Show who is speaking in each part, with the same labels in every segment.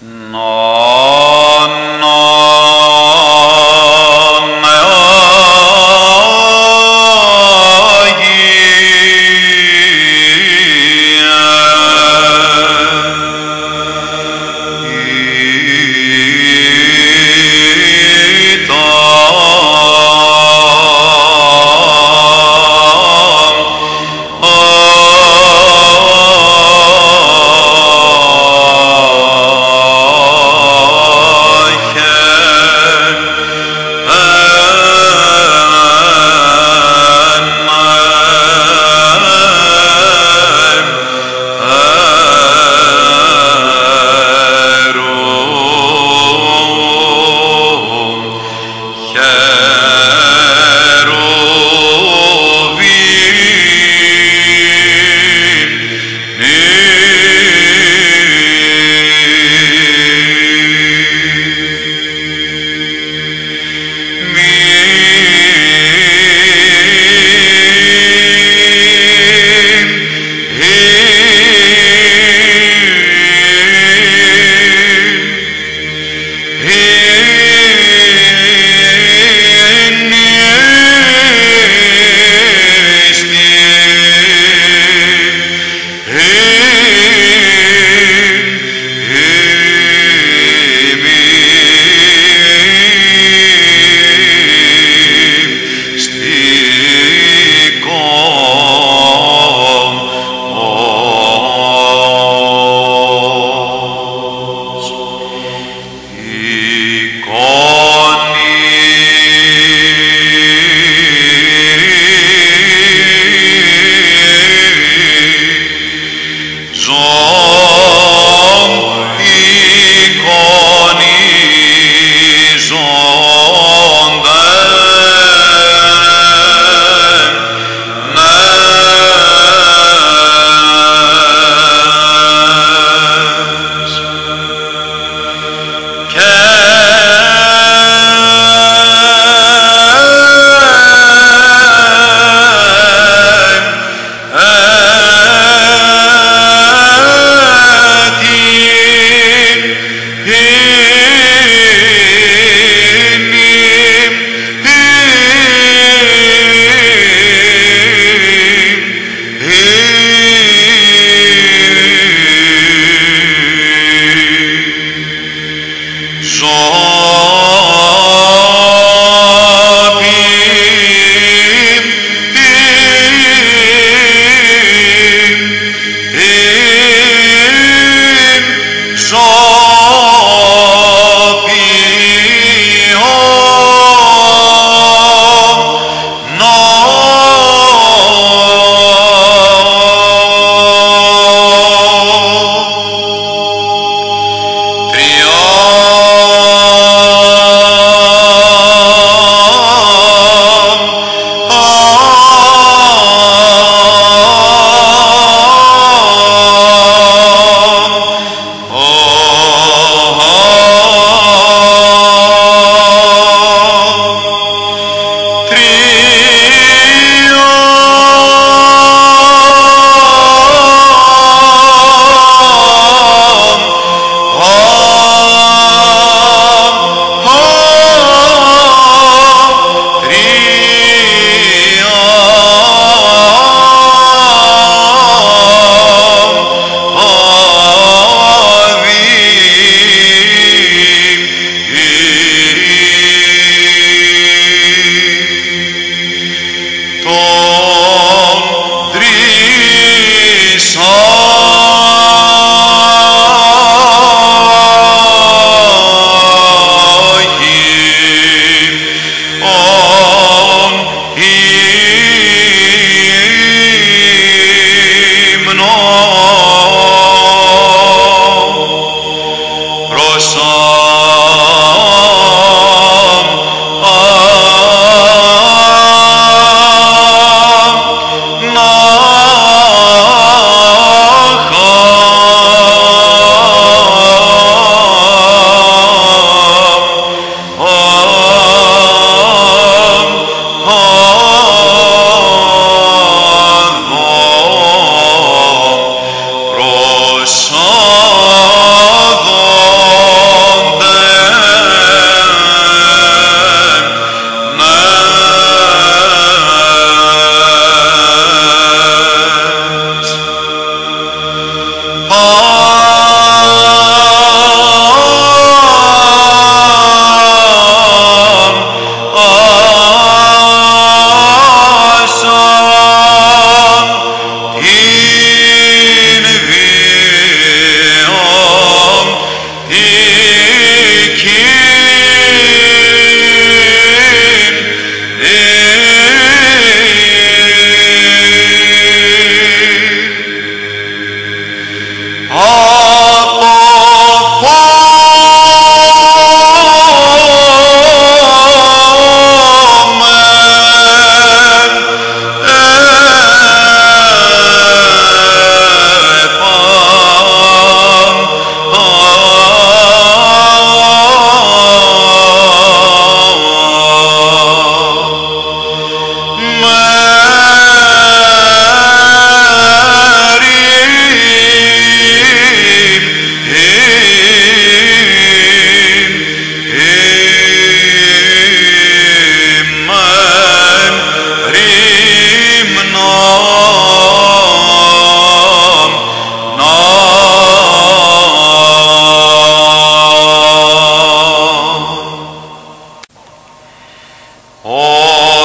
Speaker 1: No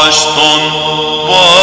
Speaker 1: baştan va